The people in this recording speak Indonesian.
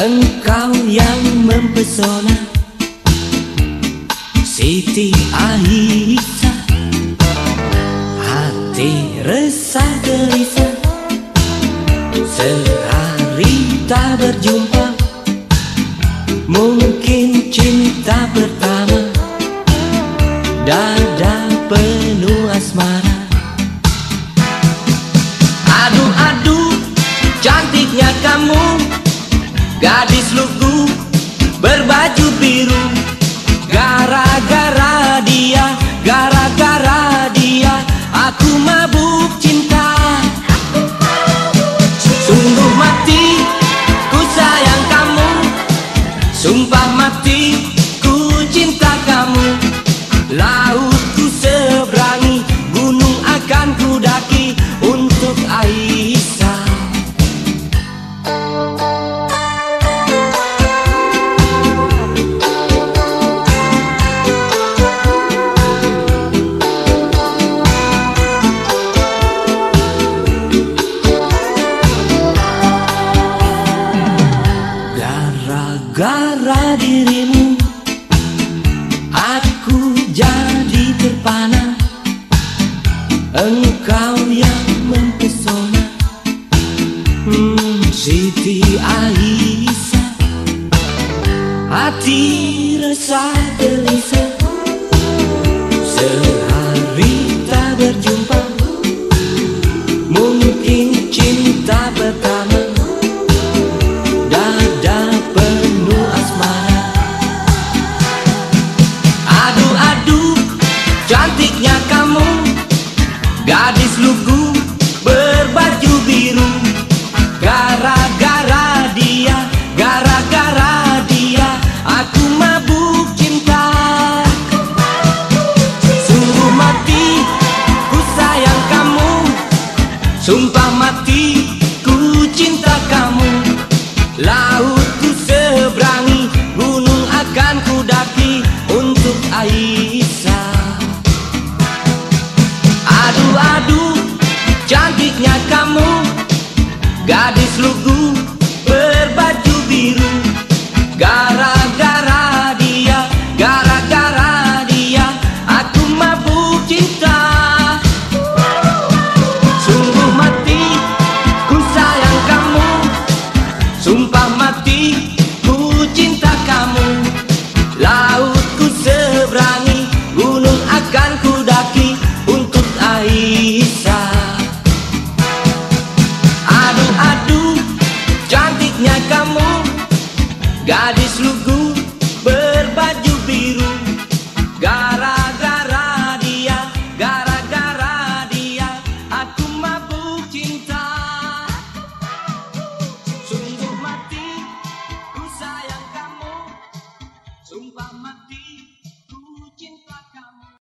Engkau yang mempesona Siti Aisyah. Hati resah gelisah. Sehari tak berjumpa. Mungkin cinta pertama. Dada penuh asmara. Aduh-aduh cantiknya kamu. Gadis lugu berbaju biru. Gara-gara dia, gara-gara dia Aku mabuk cinta. Sungguh mati, ku sayang kamu. Sumpah mati, Gara-gara dirimu Aku jadi terpana. Engkau yang mempesona hmm, Siti Aisyah. Hati resah cantiknya kamu Gadis lugu berbaju biru. Gara-gara dia, gara-gara dia Aku mabuk cinta. Sungguh mati, ku sayang kamu. Sumpah mati, ku cinta kamu. Laut cantiknya kamu. Gadis lugu berbaju biru. Gadis Gadis lugu berbaju biru.